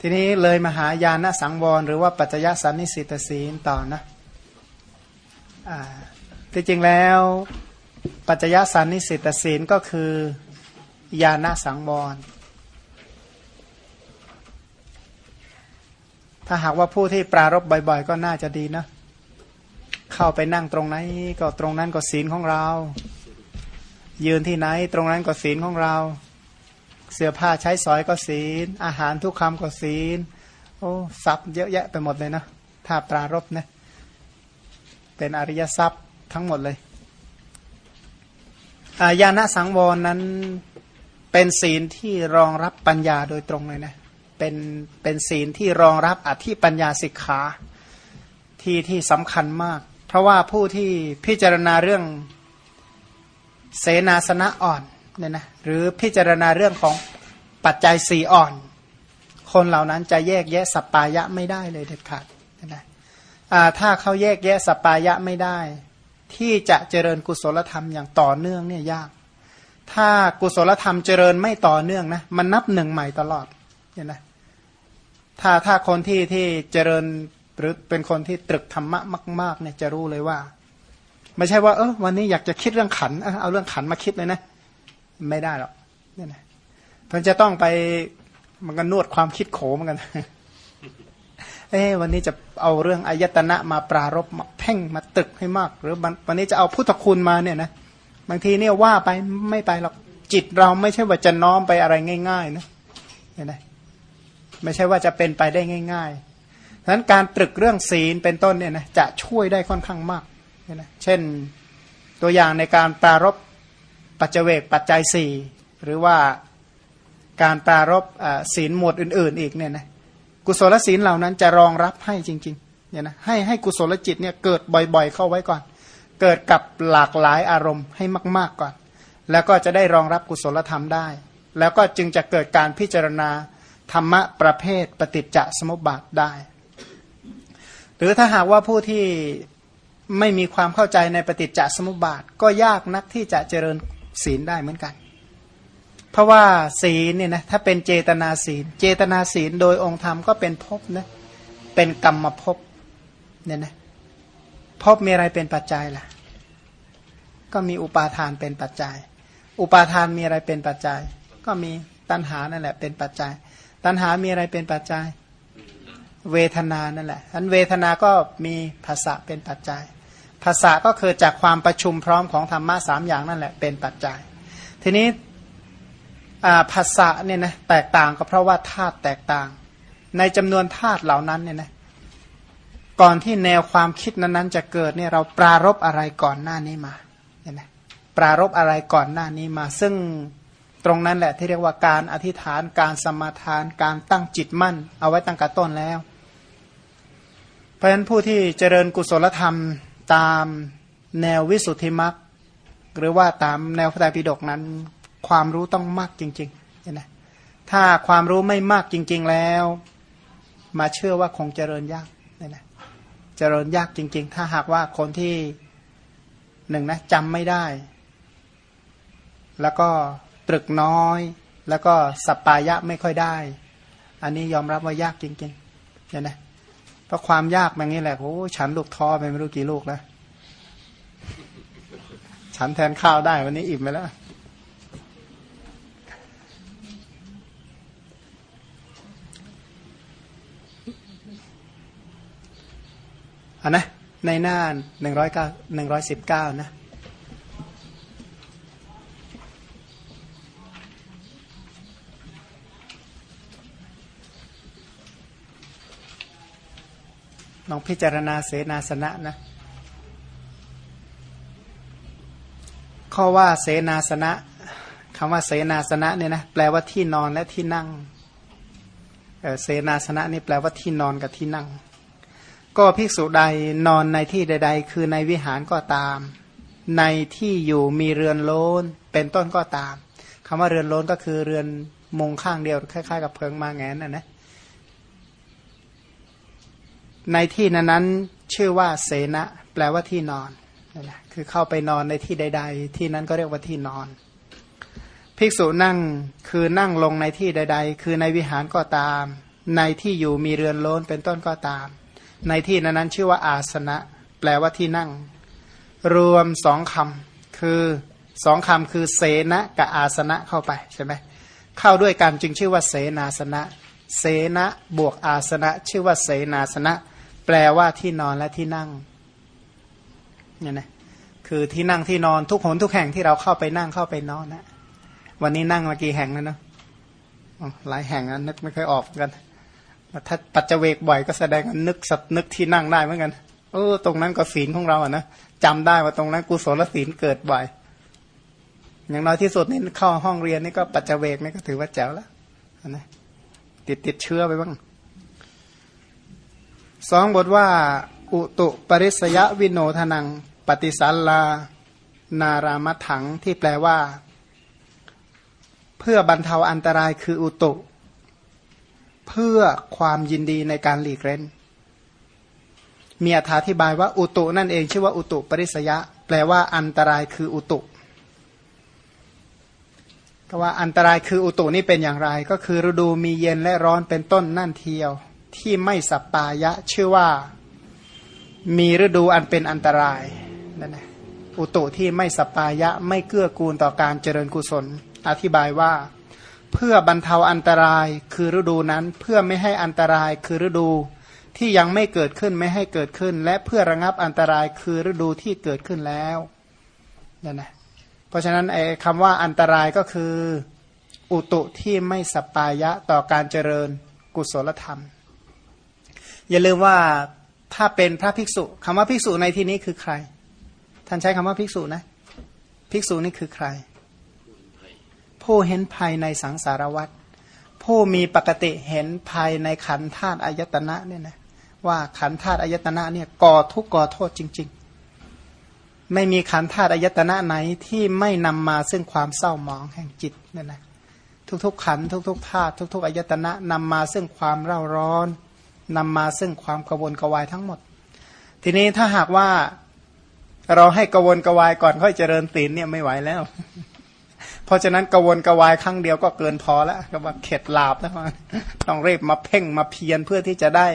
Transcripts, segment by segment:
ทีนี้เลยมหายานสังวร หรือว่าปัจจยสันนิสิตศีลต่อนะที่จริงแล้ว ปัจจยสันนิสิตศีลก็คือ ญาณสังวร ถ้าหากว่าผู้ที่ปรารบบ่อย ๆ ก็น่าจะดีนะ เข้าไปนั่งตรงไหน ก็ตรงนั้นก็ศีลของเรา ยืนที่ไหน ตรงนั้นก็ศีลของเรา เสื้อผ้าใช้สอยก็ศีล อาหารทุกคำก็ศีล โอ้ทรัพย์เยอะแยะไปหมดเลยนะถ้าปรารบนะเป็นอริยทรัพย์ทั้งหมดเลยญาณสังวรนั้นเป็นศีลที่รองรับปัญญาโดยตรงเลยนะเป็นเป็นศีลที่รองรับอธิปัญญาสิกขาที่ที่สำคัญมาก เพราะว่าผู้ที่พิจารณาเรื่องเสนาสนะอ่อน เนี่ยนะหรือพิจารณาเรื่องของปัจจัยสี่อ่อน คนเหล่านั้นจะแยกแยะสัปปายะไม่ได้เลยเด็ดขาดนะถ้าเขาแยกแยะสัปปายะไม่ได้ ที่จะเจริญกุศลธรรมอย่างต่อเนื่องเนี่ยยาก ถ้ากุศลธรรมเจริญไม่ต่อเนื่องนะมันนับหนึ่งใหม่ตลอดเห็นไหมถ้าถ้าคนที่ที่เจริญหรือเป็นคนที่ตรึกธรรมะมาก ๆ เนี่ยจะรู้เลยว่า ไม่ใช่ว่าเออวันนี้อยากจะคิดเรื่องขันเอาเรื่องขันมาคิดเลยนะ ไม่ได้หรอกเนี่ยนะมันจะต้องไปมันก็นวดความคิดโขเหมือนกัน เอ้วันนี้จะเอาเรื่องอายตนะมาปรารบมาเพ่งมาตึกให้มาก หรือวันนี้จะเอาพุทธคุณมาเนี่ยนะบางทีเนี่ยว่าไปไม่ไปหรอกจิตเราไม่ใช่ว่าจะน้อมไปอะไรง่าย ๆ นะเห็นไหมไม่ใช่ว่าจะเป็นไปได้ง่ายๆฉะนั้นการตรึกเรื่องศีลเป็นต้นเนี่ยนะจะช่วยได้ค่อนข้างมากเห็นไหมเช่นตัวอย่างในการปรารบ ปัจเจเวกปัจจัยสี่หรือว่าการปรารบศีลหมวดอื่น ๆ อีกเนี่ยนะกุศลศีลเหล่านั้นจะรองรับให้จริงๆเนี่ยนะให้ให้กุศลจิตเนี่ยเกิดบ่อยๆ เข้าไว้ก่อน เกิดกับหลากหลายอารมณ์ให้มาก ๆก่อน แล้วก็จะได้รองรับกุศลธรรมได้ แล้วก็จึงจะเกิดการพิจารณาธรรมะประเภทปฏิจจสมุปบาทได้ หรือถ้าหากว่าผู้ที่ไม่มีความเข้าใจในปฏิจจสมุปบาท ก็ยากนักที่จะเจริญ ศีลได้เหมือนกัน เพราะว่าศีลเนี่ยนะถ้าเป็นเจตนาศีล เจตนาศีลโดยองค์ธรรมก็เป็นภพนะเป็นกรรมภพเนี่ยนะภพมีอะไรเป็นปัจจัยล่ะ ก็มีอุปาทานเป็นปัจจัย อุปาทานมีอะไรเป็นปัจจัย ก็มีตัณหานั่นแหละเป็นปัจจัย ตัณหามีอะไรเป็นปัจจัย เวทนานั่นแหละอันเวทนาก็มีภาษะเป็นปัจจัย ภาษาก็คือจากความประชุมพร้อมของธรรมะสามอย่างนั่นแหละเป็นปัจจัย ทีนี้ภาษาเนี่ยนะแตกต่างก็เพราะว่าธาตุแตกต่าง ในจำนวนธาตุเหล่านั้นเนี่ยนะก่อนที่แนวความคิดนั้นๆ จะเกิดเนี่ยเราปรารบอะไรก่อนหน้านี้มาเห็นไหมปรารบอะไรก่อนหน้านี้มา ซึ่งตรงนั้นแหละที่เรียกว่าการอธิษฐานการสมาทาน การตั้งจิตมั่น เอาไว้ตั้งแต่ต้นแล้ว เพราะฉะนั้นผู้ที่เจริญกุศลธรรม ตามแนววิสุทธิมรรคหรือว่าตามแนวพระไตรปิฎกนั้น ความรู้ต้องมากจริงๆเห็นไหมถ้าความรู้ไม่มากจริง ๆแล้ว มาเชื่อว่าคงเจริญยากเนี่ยนะเจริญยากจริง ๆ ถ้าหากว่าคนที่หนึ่งนะจำไม่ได้ แล้วก็ตรึกน้อย แล้วก็สัปปายะไม่ค่อยได้ อันนี้ยอมรับว่ายากจริงๆเนี่ยนะ เพราะความยากแบบนี้แหละโอ้ฉันลูกท้อไปไม่รู้กี่ลูกแล้วฉันแทนข้าวได้วันนี้อิ่มไปแล้วอันนะในหน้าหนึ่งร้อยเก้าหนึ่งร้อยสิบเก้านะ ลองพิจารณาเสนาสนะนะ ข้อว่าเสนาสนะคำว่าเสนาสนะเนี่ยนะแปลว่าที่นอนและที่นั่งเเสนาสนะนี่แปลว่าที่นอนกับที่นั่ง ก็ภิกษุใดนอนในที่ใด ๆ คือในวิหารก็ตาม ในที่อยู่มีเรือนโลนเป็นต้นก็ตามคำว่าเรือนโลนก็คือเรือนมุงข้างเดียวคล้ายๆ กับเพิงมาแงนนะนะ ในที่นั้นนั้นชื่อว่าเสนะแปลว่าที่นอนนั่นแหละคือเข้าไปนอนในที่ใด ๆ ที่นั้นก็เรียกว่าที่นอน ภิกษุนั่งคือนั่งลงในที่ใด ๆ คือในวิหารก็ตาม ในที่อยู่มีเรือนโล้นเป็นต้นก็ตาม ในที่นั้นนั้นชื่อว่าอาสนะ แปลว่าที่นั่ง รวมสองคำคือสองคำคือเสนะกับอาสนะเข้าไปใช่ไหมเข้าด้วยกันจึงชื่อว่าเสนาสนะ เสนะบวกอาสนะ ชื่อว่าเสนาสนะ แปลว่าที่นอนและที่นั่งเนี่ยนะคือที่นั่งที่นอนทุกหนทุกแห่งที่เราเข้าไปนั่งเข้าไปนอนนะวันนี้นั่งมากี่แห่งแล้วเนาะหลายแห่งนะนึกไม่เคยออกกันถ้าปัจเจเวกบ่อยก็แสดงนึกสัตนึกที่นั่งได้เหมือนกันเออตรงนั้นก็ศีลของเราอะนะจำได้ว่าตรงนั้นกุศลศีลเกิดบ่อย อย่างน้อยที่สุดนี่เข้าห้องเรียนนี่ก็ปัจเจเวกนี่ก็ถือว่าแจ๋วแล้วนะติดติดเชื้อไปบ้าง สองบทว่า อุตุปริสยวิโนทนัง ปฏิสัลลา นารามถังที่แปลว่า เพื่อบรรเทาอันตรายคืออุตุ เพื่อความยินดีในการหลีกเล่นมีอธิบายว่าอุตุนั่นเองชื่อว่าอุตุปริสยะ แปลว่าอันตรายคืออุตุก็ว่าอันตรายคืออุตุนี่เป็นอย่างไร ก็คือฤดูมีเย็นและร้อนเป็นต้นนั่นเทียว ที่ไม่สัปปายะ ชื่อว่ามีฤดูอันเป็นอันตรายนั่นนะอุตุที่ไม่สัปปายะไม่เกื้อกูลต่อการเจริญกุศล อธิบายว่า เพื่อบรรเทาอันตรายคือฤดูนั้นเพื่อไม่ให้อันตรายคือฤดูที่ยังไม่เกิดขึ้นไม่ให้เกิดขึ้น และเพื่อระงับอันตรายคือฤดูที่เกิดขึ้นแล้วนั่นนะเพราะฉะนั้นไอ้คำว่าอันตรายก็คือ อุตุที่ไม่สปายะต่อการเจริญกุศลธรรม อย่าลืมว่าถ้าเป็นพระภิกษุคำว่าภิกษุในที่นี้คือใคร ท่านใช้คำว่าภิกษุนะ ภิกษุนี่คือใคร ผู้เห็นภายในสังสารวัฏผู้มีปกติเห็นภายในขันธาตุอายตนะเนี่ยนะว่าขันธาตุอายตนะเนี่ยก่อทุกข์ก่อโทษจริง ๆ ไม่มีขันธาตุอายตนะไหนที่ไม่นำมาซึ่งความเศร้าหมองแห่งจิตเนี่ยนะทุกๆขันทุกๆธาตุทุก ๆอายตนะนำมาซึ่งความเร่าร้อน นำมาซึ่งความกระวนกระวายทั้งหมด ทีนี้ถ้าหากว่าเราให้กระวนกระวายก่อนค่อยเจริญศีลเนี่ยไม่ไหวแล้ว เพราะฉะนั้นกวนกวายครั้งเดียวก็เกินพอแล้วก็ว่าเข็ดลาบแล้วต้องรีบมาเพ่งมาเพียรเพื่อที่จะได้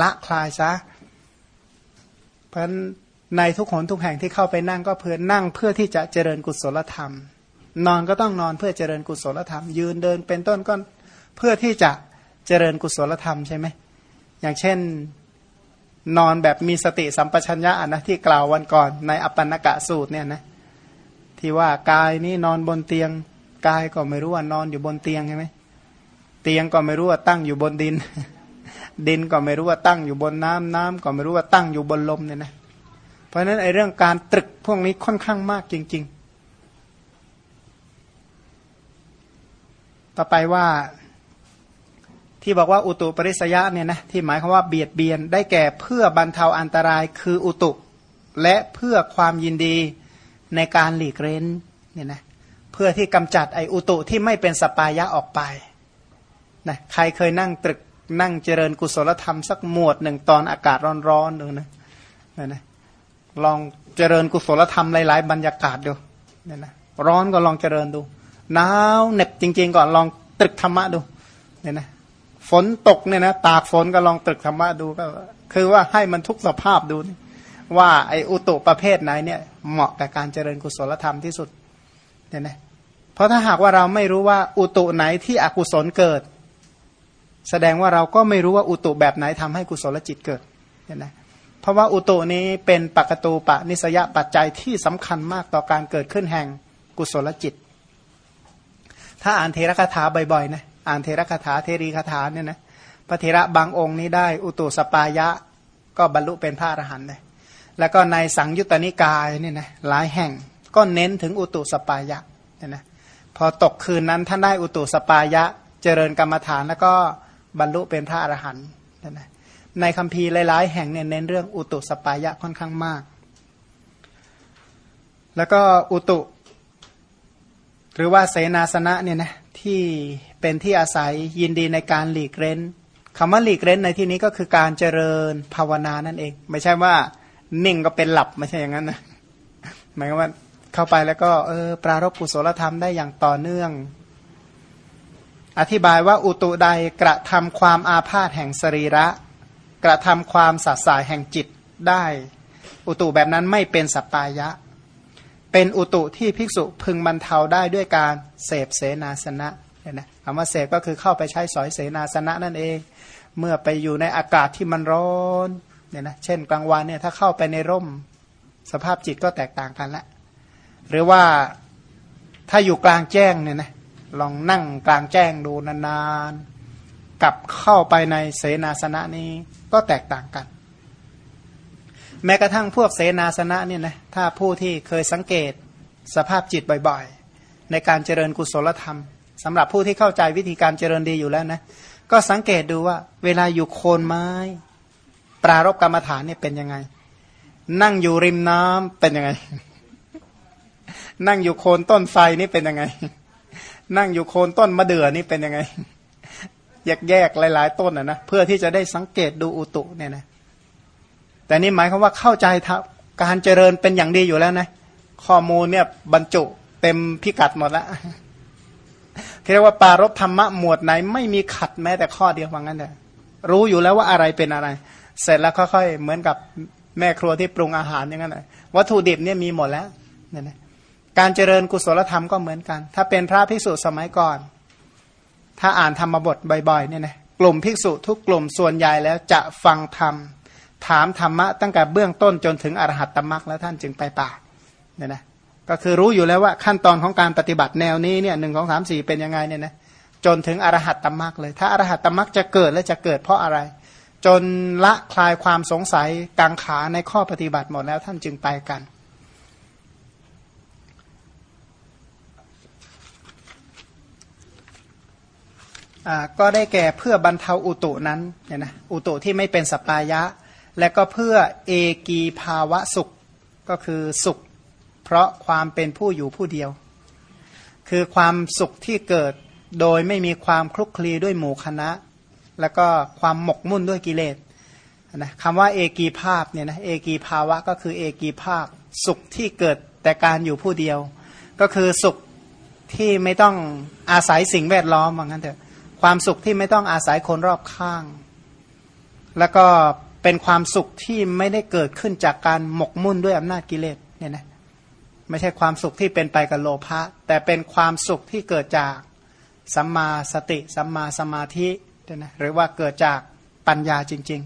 ละคลายซะเพราะฉะนั้นในทุกหนทุกแห่งที่เข้าไปนั่งก็เพื่อนั่งเพื่อที่จะเจริญกุศลธรรม นอนก็ต้องนอนเพื่อเจริญกุศลธรรม ยืนเดินเป็นต้นก็เพื่อที่จะเจริญกุศลธรรมใช่ไหม อย่างเช่นนอนแบบมีสติสัมปชัญญะนะที่กล่าววันก่อนในอปันนกะสูตรเนี่ยนะที่ว่ากายนี้นอนบนเตียงกายก็ไม่รู้ว่านอนอยู่บนเตียงใช่ไหมเตียงก็ไม่รู้ว่าตั้งอยู่บนดิน ดินก็ไม่รู้ว่าตั้งอยู่บนน้ำน้ำก็ไม่รู้ว่าตั้งอยู่บนลมเนี่ยนะเพราะฉะนั้นไอ้เรื่องการตรึกพวกนี้ค่อนข้างมากจริง ๆ ต่อไปว่า ที่บอกว่าอุตุปริสยะเนี่ยนะที่หมายความว่าเบียดเบียนได้แก่เพื่อบรรเทาอันตรายคืออุตุ และเพื่อความยินดีในการหลีกเล้นเนี่ยนะเพื่อที่กำจัดไออุตุที่ไม่เป็นสปายะออกไปนะใครเคยนั่งตรึกนั่งเจริญกุศลธรรมสักหมวดหนึ่งตอนอากาศร้อนๆดูนะนะนะลองเจริญกุศลธรรมหลาย ๆ บรรยากาศดูเนี่ยนะร้อนก็ลองเจริญดูหนาวเหน็บจริง ๆ ก่อนลองตรึกธรรมะดูเนี่ยนะ ฝนตกเนี่ยนะตากฝนก็ลองตรึกธรรมะดูก็ คือว่าให้มันทุกสภาพดู ว่าไออุตุประเภทไหนเนี่ยเหมาะกับการเจริญกุศลธรรมที่สุดเนี่ยนะเพราะถ้าหากว่าเราไม่รู้ว่าอุตุไหนที่อกุศลเกิด แสดงว่าเราก็ไม่รู้ว่าอุตุแบบไหนทำให้กุศลจิตเกิดเนี่ยนะเพราะว่าอุตุนี้เป็นปกตูปะนิสยปัจจัยที่สำคัญมากต่อการเกิดขึ้นแห่งกุศลจิต ถ้าอ่านเทระคาถาบ่อยๆนะ อ่านเทระคาถาเทรีคาถาเนี่ยนะพระเทระบางองค์นี้ได้ อุตุสปายะ ก็บรรลุเป็นพระอรหันต์เลยแล้วก็ในสังยุตตนิกายเนี่ยนะหลายแห่งก็เน้นถึงอุตุสปายะเนี่ยนะพอตกคืนนั้นท่านได้อุตุสปายะเจริญกรรมฐานแล้วก็บรรลุเป็นพระอรหันต์เนี่ยนะในคัมภีร์หลาย ๆ แห่งเนี่ยเน้นเรื่องอุตุสปายะค่อนข้างมาก แล้วก็อุตุ หรือว่าเสนาสนะเนี่ยนะที่ เป็นที่อาศัยยินดีในการหลีกเร้นคำว่าหลีกเร้นในที่นี้ก็คือการเจริญภาวนานั่นเอง ไม่ใช่ว่านิ่งก็เป็นหลับไม่ใช่อย่างนั้นนะหมายว่าเข้าไปแล้วก็เออปรารบกุศลธรรมได้อย่างต่อเนื่อง อธิบายว่าอุตุใดกระทำความอาพาธแห่งสรีระ กระทำความสัสายแห่งจิตได้ อุตุแบบนั้นไม่เป็นสัปปายะ เป็นอุตุที่ภิกษุพึงบรรเทาได้ด้วยการเสพเสนาสนะ เนี่ยนะคำว่าเสพก็คือเข้าไปใช้สอยเสนาสนะนั่นเอง เมื่อไปอยู่ในอากาศที่มันร้อนเนี่ยนะเช่นกลางวันเนี่ยถ้าเข้าไปในร่มสภาพจิตก็แตกต่างกันละหรือว่าถ้าอยู่กลางแจ้งเนี่ยนะลองนั่งกลางแจ้งดูนานๆกับเข้าไปในเสนาสนะนี้ก็แตกต่างกัน แม้กระทั่งพวกเสนาสนะเนี่ยนะถ้าผู้ที่เคยสังเกตสภาพจิตบ่อยๆ ในการเจริญกุศลธรรม สำหรับผู้ที่เข้าใจวิธีการเจริญดีอยู่แล้วนะก็สังเกตดูว่า เวลาอยู่โคนไม้ ปรารบกรรมฐานเนี่ยเป็นยังไง นั่งอยู่ริมน้ำเป็นยังไง นั่งอยู่โคนต้นไฟนี่เป็นยังไง นั่งอยู่โคนต้นมะเดื่อนี่เป็นยังไงแยกแยกหลาย ๆ ต้นอะนะเพื่อที่จะได้สังเกตดูอุตุเนี่ยนะแต่นี่หมายความว่าเข้าใจการเจริญเป็นอย่างดีอยู่แล้วนะ ข้อมูลเนี่ยบรรจุเต็มพิกัดหมดแล้ว เรียกว่าปารบธรรมะหมวดไหน ไม่มีขัดแม้แต่ข้อเดียวว่างั้นเลยรู้อยู่แล้วว่าอะไรเป็นอะไร เสร็จแล้วค่อยๆเหมือนกับแม่ครัวที่ปรุงอาหารอย่างนั้นเลยวัตถุดิบเนี่ยมีหมดแล้วเนี่ยนะการเจริญกุศลธรรมก็เหมือนกัน ถ้าเป็นพระภิกษุสมัยก่อน ถ้าอ่านธรรมบทบ่อยๆเนี่ยนะกลุ่มภิกษุทุกกลุ่มส่วนใหญ่แล้วจะฟังธรรมถามธรรมะตั้งแต่เบื้องต้นจนถึงอรหัตตมรักแล้วท่านจึงไปป่าเนี่ยนะ ก็คือรู้อยู่แล้วว่าขั้นตอนของการปฏิบัติแนวนี้เนี่ยหนึ่งของสามสี่เป็นยังไงเนี่ยนะจนถึงอรหัตตมรักเลย ถ้าอรหัตตมรักจะเกิดและจะเกิดเพราะอะไร จนละคลายความสงสัยกังขาในข้อปฏิบัติหมดแล้วท่านจึงไปกัน ก็ได้แก่เพื่อบรรเทาอุตุนั้นเนี่ยนะอุตุที่ไม่เป็นสปายะ และก็เพื่อเอกีภาวะสุขก็คือสุข เพราะความเป็นผู้อยู่ผู้เดียว คือความสุขที่เกิดโดยไม่มีความคลุกคลีด้วยหมู่คณะ แล้วก็ความหมกมุ่นด้วยกิเลสนะคำว่าเอกีภาพเนี่ยนะเอกีภาวะก็คือเอกีภาพ สุขที่เกิดแต่การอยู่ผู้เดียว ก็คือสุขที่ไม่ต้องอาศัยสิ่งแวดล้อมว่างั้นเถอะความสุขที่ไม่ต้องอาศัยคนรอบข้าง แล้วก็เป็นความสุขที่ไม่ได้เกิดขึ้นจากการหมกมุ่นด้วยอำนาจกิเลสเนี่ยนะ ไม่ใช่ความสุขที่เป็นไปกับโลภะแต่เป็นความสุขที่เกิดจากสัมมาสติ สัมมาสมาธิเนี่ยนะหรือว่าเกิดจากปัญญาจริง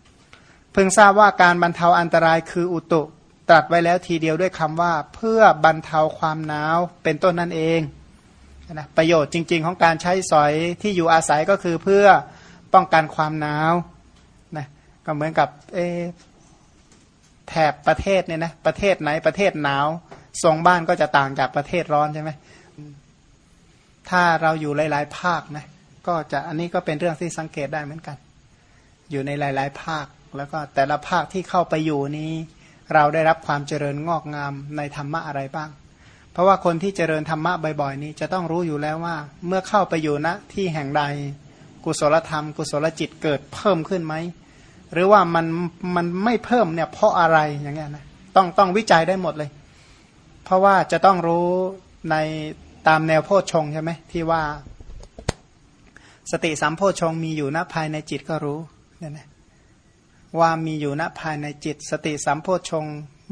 ๆ เพิ่งทราบว่าการบรรเทาอันตรายคืออุตุตรัสไว้แล้วทีเดียวด้วยคำว่าเพื่อบรรเทาความหนาวเป็นต้นนั่นเองนะประโยชน์จริง ๆ ของการใช้สอยที่อยู่อาศัยก็คือเพื่อป้องกันความหนาวนะก็เหมือนกับเอ แถบประเทศเนี่ยนะประเทศไหนประเทศหนาวทรงบ้านก็จะต่างจากประเทศร้อนใช่ไหมถ้าเราอยู่หลาย ๆ ภาคนะก็จะอันนี้ก็เป็นเรื่องที่สังเกตได้เหมือนกัน อยู่ในหลาย ๆ ภาค แล้วก็แต่ละภาคที่เข้าไปอยู่นี้ เราได้รับความเจริญงอกงามในธรรมะอะไรบ้าง เพราะว่าคนที่เจริญธรรมะบ่อย ๆ นี้จะต้องรู้อยู่แล้วว่า เมื่อเข้าไปอยู่ณที่แห่งใดกุศลธรรม กุศลจิตเกิดเพิ่มขึ้นไหม หรือว่ามันมันไม่เพิ่มเนี่ยเพราะอะไรอย่างเงี้ยนะต้องต้องวิจัยได้หมดเลย เพราะว่าจะต้องรู้ในตามแนวโพชฌงใช่ไหมที่ว่า สติสัมโพชฌงมีอยู่ณภายในจิตก็รู้เนี่ยนะว่ามีอยู่ณภายในจิต สติสัมโพชฌง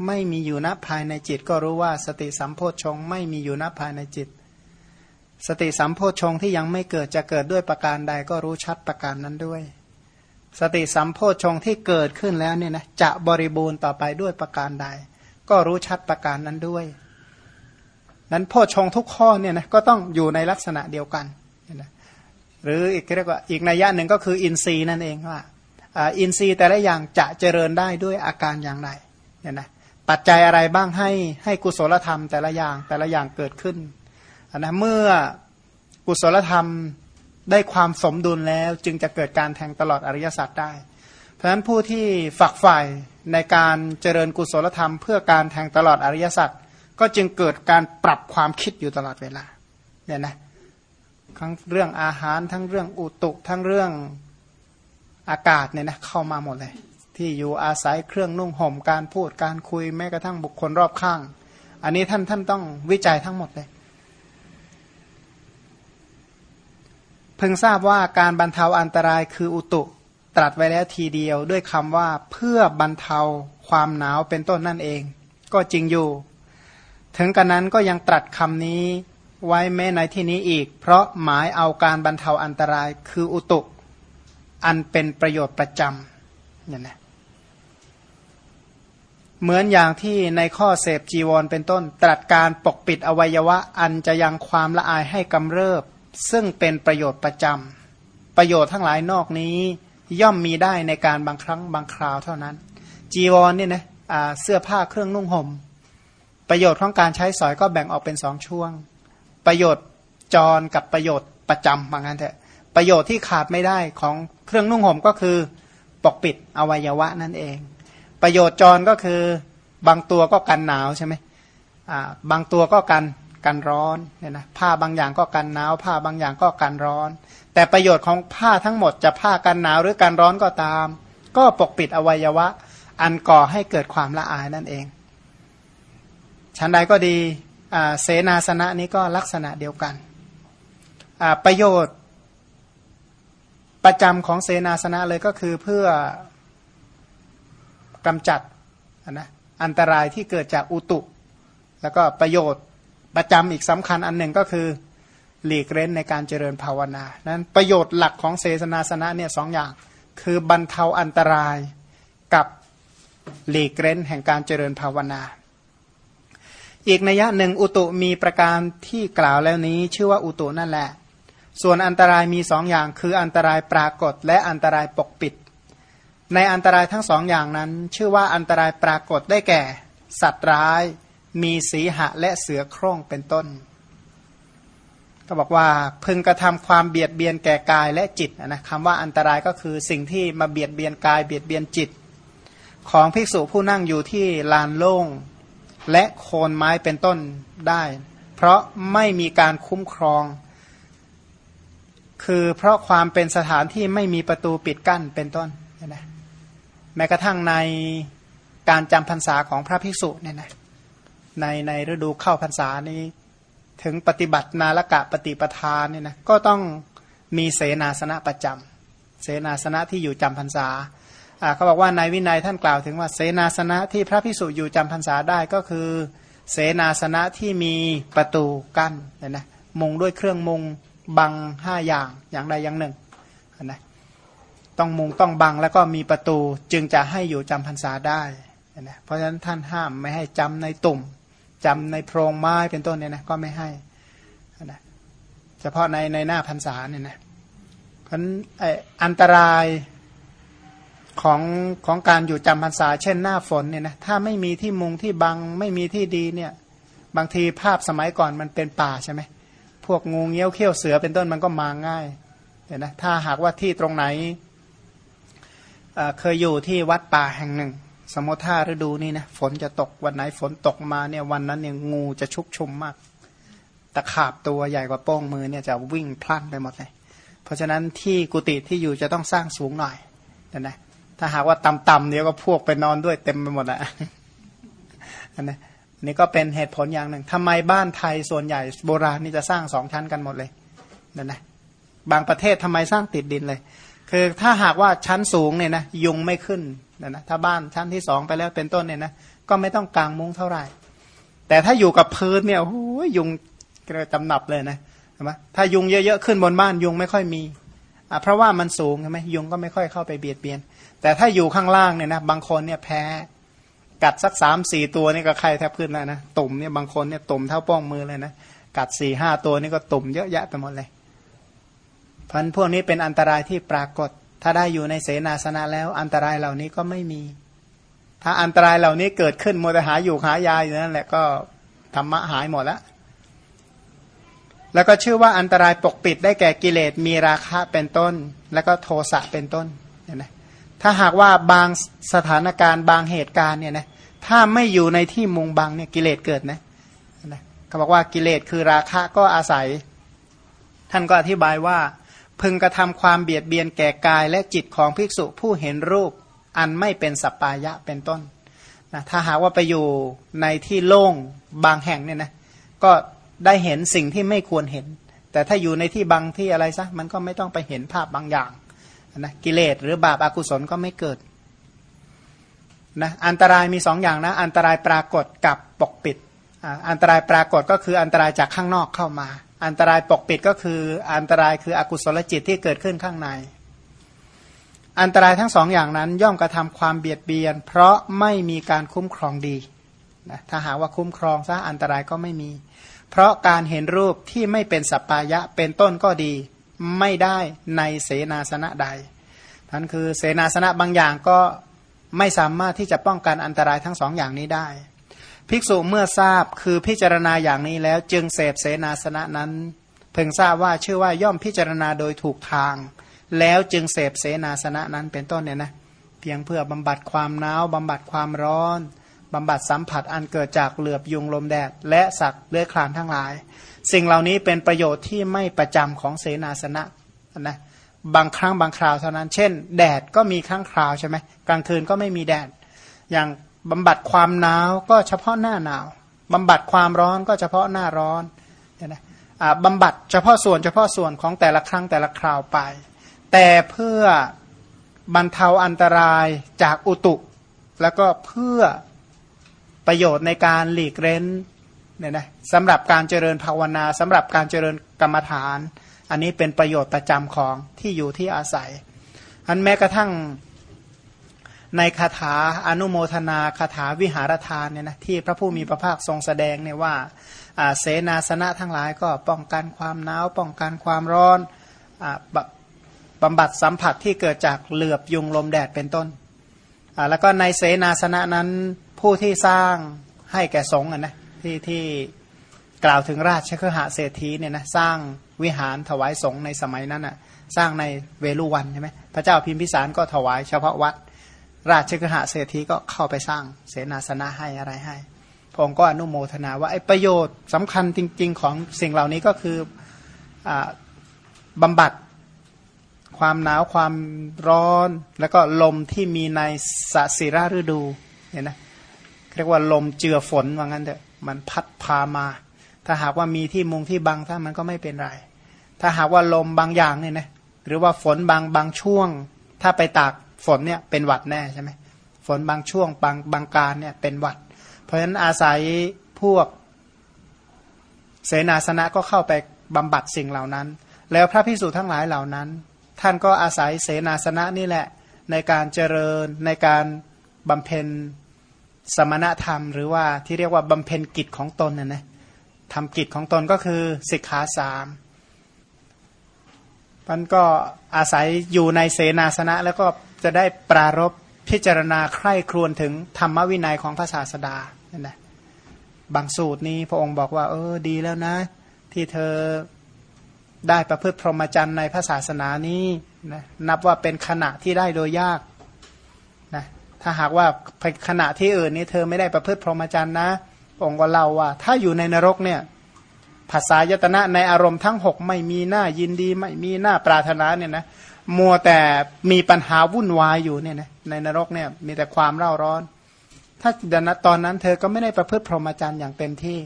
ไม่มีอยู่ณภายในจิต ก็รู้ว่าสติสัมโพชงไม่มีอยู่ณภายในจิต สติสัมโพชงที่ยังไม่เกิดจะเกิดด้วยประการใดก็รู้ชัดประการนั้นด้วย สติสัมโพชงที่เกิดขึ้นแล้วเนี่ยนะจะบริบูรณ์ต่อไปด้วยประการใด ก็รู้ชัดประการนั้นด้วย นั้นโพชงทุกข้อเนี่ยนะก็ต้องอยู่ในลักษณะเดียวกันนะหรืออีกเรียกว่าอีกนัยยะหนึ่งก็คืออินทรีย์นั่นเองว่าอินทรีย์แต่ละอย่างจะเจริญได้ด้วยอาการอย่างไรเนี่ยนะปัจจัยอะไรบ้างให้ให้กุศลธรรมแต่ละอย่างแต่ละอย่างเกิดขึ้นนะเมื่อกุศลธรรม ได้ความสมดุลแล้วจึงจะเกิดการแทงตลอดอริยสัจได้ เพราะฉะนั้นผู้ที่ฝักใฝ่ในการเจริญกุศลธรรม เพื่อการแทงตลอดอริยสัจก็จึงเกิดการปรับความคิดอยู่ตลอดเวลาเนี่ยนะทั้งเรื่องอาหารทั้งเรื่องอุตุทั้งเรื่องอากาศเนี่ยนะเข้ามาหมดเลย ที่อยู่อาศัยเครื่องนุ่งห่มการพูดการคุยแม้กระทั่งบุคคลรอบข้าง อันนี้ท่านท่านต้องวิจัยทั้งหมดเลย เพิ่งทราบว่าการบรรเทาอันตรายคืออุตุตรัสไว้แล้วทีเดียวด้วยคำว่าเพื่อบรรเทาความหนาวเป็นต้นนั่นเอง ก็จริงอยู่ ถึงกระนั้นก็ยังตรัสคำนี้ไว้แม้ในที่นี้อีก เพราะหมายเอาการบรรเทาอันตรายคืออุตุ อันเป็นประโยชน์ประจำเนี่ยนะเหมือนอย่างที่ในข้อเสพจีวรเป็นต้น ตรัสการปกปิดอวัยวะอันจะยังความละอายให้กำเริบ ซึ่งเป็นประโยชน์ประจำประโยชน์ทั้งหลายนอกนี้ ย่อมมีได้ในการบางครั้งบางคราวเท่านั้น จีวรเนี่ยนะเสื้อผ้าเครื่องนุ่งหม่มประโยชน์ของการใช้สอยก็แบ่งออกเป็นสองช่วง ประโยชน์จรกับประโยชน์ประจำบางงั้นเถอะประโยชน์ที่ขาดไม่ได้ของเครื่องนุ่งห่มก็คือปกปิดอวัยวะนั่นเอง ประโยชน์จรก็คือบางตัวก็กันหนาวใช่ไหมบางตัวก็กัน กันร้อนเนี่ยนะผ้าบางอย่างก็กันหนาว ผ้าบางอย่างก็กันร้อน แต่ประโยชน์ของผ้าทั้งหมดจะผ้ากันหนาวหรือกันร้อนก็ตาม ก็ปกปิดอวัยวะ อันก่อให้เกิดความละอายนั่นเอง ชั้นใดก็ดีเสนาสนะนี้ก็ลักษณะเดียวกัน ประโยชน์ประจำของเสนาสนะเลยก็คือเพื่อกำจัดนะอันตรายที่เกิดจากอุตุ แล้วก็ประโยชน์ ประจำอีกสำคัญอันหนึ่งก็คือหลีกเล่นในการเจริญภาวนา นั้นประโยชน์หลักของเสนาสนะเนี่ยสองอย่าง คือบรรเทาอันตรายกับหลีกเล่นแห่งการเจริญภาวนา อีกนัยหนึ่งอุตุมีประการที่กล่าวแล้วนี้ ชื่อว่าอุตุนั่นแหละ ส่วนอันตรายมีสองอย่าง คืออันตรายปรากฏและอันตรายปกปิด ในอันตรายทั้งสองอย่างนั้น ชื่อว่าอันตรายปรากฏได้แก่ สัตว์ร้าย มีสีหะและเสือโคร่งเป็นต้น ก็บอกว่าพึงกระทำความเบียดเบียนแก่กายและจิตนะคำว่าอันตรายก็คือสิ่งที่มาเบียดเบียนกายเบียดเบียนจิต ของภิกษุผู้นั่งอยู่ที่ลานโล่งและโคนไม้เป็นต้นได้ เพราะไม่มีการคุ้มครอง คือเพราะความเป็นสถานที่ไม่มีประตูปิดกั้นเป็นต้นนะแม้กระทั่งในการจำพรรษาของพระภิกษุเนี่ยนะ ในในฤดูเข้าพรรษานี้ ถึงปฏิบัตินาลกะปฏิปทานเนี่ยนะก็ต้องมีเสนาสนะประจำเสนาสนะที่อยู่จำพรรษาเขาบอกว่าในวินัยท่านกล่าวถึงว่าเสนาสนะที่พระภิกษุอยู่จำพรรษาได้ก็คือ เสนาสนะที่มีประตูกั้นเนี่ยนะมุงด้วยเครื่องมุงบังห้าอย่างอย่างใดอย่างหนึ่งนะต้องมุงต้องบังแล้วก็มีประตูจึงจะให้อยู่จำพรรษาได้นะเพราะฉะนั้นท่านห้ามไม่ให้จำในตุ่ม จำในโพรงไม้เป็นต้นเนี่ยนะก็ไม่ให้นะเฉพาะในในหน้าพรรษาเนี่ยนะเพราะอันตรายของของการอยู่จำพรรษา เช่นหน้าฝนเนี่ยนะถ้าไม่มีที่มุงที่บังไม่มีที่ดีเนี่ย บางทีภาพสมัยก่อนมันเป็นป่าใช่ไหมพวกงูเงี้ยวเขี้ยวเสือเป็นต้นมันก็มาง่ายเนี่ยนะถ้าหากว่าที่ตรงไหนเคยอยู่ที่วัดป่าแห่งหนึ่ง สมมติถ้าฤดูนี้นะฝนจะตกวันไหนฝนตกมาเนี่ยวันนั้นเนี่ยงูจะชุกชุมมากตะขาบตัวใหญ่กว่าโป้งมือเนี่ยจะวิ่งพลันไปหมดเลย เพราะฉะนั้นที่กุฏิที่อยู่จะต้องสร้างสูงหน่อยนะนะถ้าหากว่าต่ำๆเดี๋ยวก็พวกไปนอนด้วยเต็มไปหมดแหละอันนี้นี่ก็เป็นเหตุผลอย่างหนึ่งทำไมบ้านไทยส่วนใหญ่โบราณนี่จะสร้างสองชั้นกันหมดเลยนั่นนะบางประเทศทำไมสร้างติดดินเลย คือถ้าหากว่าชั้นสูงเนี่ยนะยุงไม่ขึ้น นะนะถ้าบ้านชั้นที่สองไปแล้วเป็นต้นเนี่ยนะก็ไม่ต้องกางมุ้งเท่าไหร่ แต่ถ้าอยู่กับพื้นเนี่ยโอ้ยยุงกระจำหนับเลยนะใช่ไหมถ้ายุงเยอะๆขึ้นบนบ้านยุงไม่ค่อยมีอะเพราะว่ามันสูงใช่ไหมยุงก็ไม่ค่อยเข้าไปเบียดเบียน แต่ถ้าอยู่ข้างล่างเนี่ยนะบางคนเนี่ยแพ้กัดสักสามสี่ตัวนี่ก็ไข้แทบขึ้นแล้วนะตุ่มเนี่ยบางคนเนี่ยตุ่มเท่าป้องมือเลยนะกัดสี่ห้าตัวนี่ก็ตุ่มเยอะแยะไปหมดเลยพันพวกนี้เป็นอันตรายที่ปรากฏ ถ้าได้อยู่ในเสนาสนะแล้ว อันตรายเหล่านี้ก็ไม่มี ถ้าอันตรายเหล่านี้เกิดขึ้นโมตหาอยู่หายาอยู่นั่นแหละก็ธรรมะหายหมดแล้วแล้วก็ชื่อว่าอันตรายปกปิดได้แก่กิเลสมีราคะเป็นต้น แล้วก็โทสะเป็นต้นเห็นไหมถ้าหากว่าบางสถานการณ์บางเหตุการณ์เนี่ยนะถ้าไม่อยู่ในที่มุงบังเนี่ยกิเลสเกิดนะเขาบอกว่ากิเลสคือราคะก็อาศัย ท่านก็อธิบายว่า พึงกระทำความเบียดเบียนแก่กายและจิตของภิกษุผู้เห็นรูป อันไม่เป็นสัปปายะเป็นต้นนะถ้าหากว่าไปอยู่ในที่โล่งบางแห่งเนี่ยนะก็ได้เห็นสิ่งที่ไม่ควรเห็น แต่ถ้าอยู่ในที่บังที่อะไรซะมันก็ไม่ต้องไปเห็นภาพบางอย่างนะกิเลสหรือบาปอากุศลก็ไม่เกิดนะอันตรายมีสองอย่างนะอันตรายปรากฏกับปกปิด อันตรายปรากฏก็คืออันตรายจากข้างนอกเข้ามา อันตรายปกปิดก็คืออันตรายคืออกุศลจิตที่เกิดขึ้นข้างใน อันตรายทั้งสองอย่างนั้นย่อมกระทำความเบียดเบียน เพราะไม่มีการคุ้มครองดีนะถ้าหากว่าคุ้มครองซะอันตรายก็ไม่มี เพราะการเห็นรูปที่ไม่เป็นสัปปายะเป็นต้นก็ดี ไม่ได้ในเสนาสนะใดนั่นคือเสนาสนะบางอย่างก็ไม่สามารถที่จะป้องกันอันตรายทั้งสองอย่างนี้ได้ ภิกษุเมื่อทราบคือพิจารณาอย่างนี้แล้ว จึงเสพเสนาสนะนั้น เพิ่งทราบว่าชื่อว่าย่อมพิจารณาโดยถูกทาง แล้วจึงเสพเสนาสนะนั้นเป็นต้นเนี่ยนะเพียงเพื่อบำบัดความหนาวบำบัดความร้อนบำบัดสัมผัสอันเกิดจากเหลือบยุงลมแดด และสัตว์เลื้อยคลานทั้งหลาย สิ่งเหล่านี้เป็นประโยชน์ที่ไม่ประจำของเสนาสนะนะบางครั้งบางคราวเท่านั้น เช่น แดดก็มีครั้งคราวใช่ไหมกลางคืนก็ไม่มีแดด อย่าง บำบัดความหนาวก็เฉพาะหน้าหนาวบำบัดความร้อนก็เฉพาะหน้าร้อนเนี่ยนะบำบัดเฉพาะส่วนเฉพาะส่วนของแต่ละครั้งแต่ละคราวไป แต่เพื่อบรรเทาอันตรายจากอุตุ แล้วก็เพื่อประโยชน์ในการหลีกเล้นเนี่ยนะสำหรับการเจริญภาวนาสำหรับการเจริญกรรมฐาน อันนี้เป็นประโยชน์ประจำของที่อยู่ที่อาศัย อันแม้กระทั่ง ในคาถาอนุโมทนาคาถาวิหารทานเนี่ยนะที่พระผู้มีพระภาคทรงแสดงเนี่ยว่าเสนาสนะทั้งหลายก็ป้องกันความหนาวป้องกันความร้อนบำบัดสัมผัสที่เกิดจากเหลือบยุงลมแดดเป็นต้น แล้วก็ในเสนาสนะนั้นผู้ที่สร้างให้แก่สงฆ์นะที่ที่กล่าวถึงราชเคหะเศรษฐีเนี่ยนะสร้างวิหารถวายสงฆ์ในสมัยนั้นอะสร้างในเวลุวันใช่ไหมพระเจ้าพิมพิสารก็ถวายเฉพาะวัด ราชกหะเศรษฐีก็เข้าไปสร้างเสนาสนะให้อะไรให้พระองค์ก็อนุโมทนาว่าไอ้ประโยชน์สำคัญจริง ๆ ของสิ่งเหล่านี้ก็คืออบำบัดความหนาวความร้อน แล้วก็ลมที่มีในสสิราฤดูเห็นไหมเรียกว่าลมเจือฝนว่างั้นเถอะมันพัดพามา ถ้าหากว่ามีที่มุงที่บังถ้ามันก็ไม่เป็นไร ถ้าหากว่าลมบางอย่างเนี่ยนะหรือว่าฝนบางบางช่วง ถ้าไปตาก ฝนเนี่ยเป็นหวัดแน่ใช่ไหมฝนบางช่วงบางบางการเนี่ยเป็นหวัด เพราะฉะนั้นอาศัยพวกเสนาสนะก็เข้าไปบำบัดสิ่งเหล่านั้น แล้วพระพิสุทั้งหลายเหล่านั้น ท่านก็อาศัยเสนาสนะนี่แหละ ในการเจริญในการบำเพ็ญสมณธรรม หรือว่าที่เรียกว่าบำเพ็ญกิจของตนนะนะทำกิจของตนก็คือสิกขาสามมันก็อาศัยอยู่ในเสนาสนะแล้วก็ จะได้ปรารบพิจารณาใคร่ครวญถึงธรรมวินัยของพระศาสดาเนี่ยนะบางสูตรนี้พระองค์บอกว่า เออดีแล้วนะ ที่เธอได้ประพฤติพรหมจรรย์ในพระศาสนานี้นะนับว่าเป็นขณะที่ได้โดยยากนะถ้าหากว่าขณะที่อื่นนี้เธอไม่ได้ประพฤติพรหมจรรย์นะองค์ก็เล่าว่า ถ้าอยู่ในนรกเนี่ยภาษายตนะในอารมณ์ทั้งหกไม่มีหน้ายินดีไม่มีหน้าปรารถนาเนี่ยนะ มัวแต่มีปัญหาวุ่นวายอยู่เนี่ยนะในนรกเนี่ยมีแต่ความเร่าร้อน ถ้าดนตอนนั้นเธอก็ไม่ได้ประพฤติพรหมจรรย์อย่างเต็มที่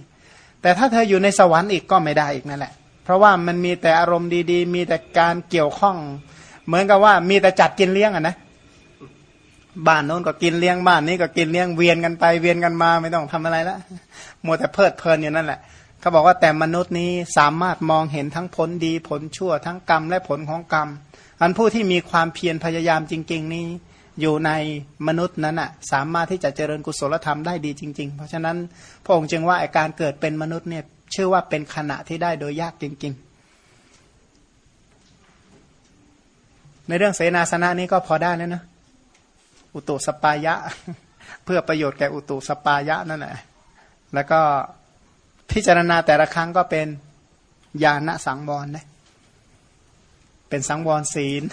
แต่ถ้าเธออยู่ในสวรรค์อีกก็ไม่ได้อีกนั่นแหละ เพราะว่ามันมีแต่อารมณ์ดีๆ มีแต่การเกี่ยวข้อง เหมือนกับว่ามีแต่จัดกินเลี้ยงอะนะบ้านโน้นก็กินเลี้ยงบ้านนี้ก็กินเลี้ยงเวียนกันไปเวียนกันมาไม่ต้องทำอะไรละมัวแต่เพลิดเพลินอยู่นั่นแหละเขาบอกว่าแต่มนุษย์นี้สามารถมองเห็นทั้งผลดีผลชั่วทั้งกรรมและผลของกรรม อันผู้ที่มีความเพียรพยายามจริง ๆ นี้ อยู่ในมนุษย์นั้นอะสามารถที่จะเจริญกุศลธรรมได้ดีจริง ๆ เพราะฉะนั้นพระองค์จึงว่าการเกิดเป็นมนุษย์เนี่ยชื่อว่าเป็นขณะที่ได้โดยยากจริง ๆ ในเรื่องเสนาสนะนี้ก็พอได้แล้วนะอุตุสปายะ เพื่อประโยชน์แก่อุตุสปายะนั่นแหละแล้วก็พิจารณาแต่ละครั้งก็เป็นญาณสังวรนะ เป็นสังวรศีล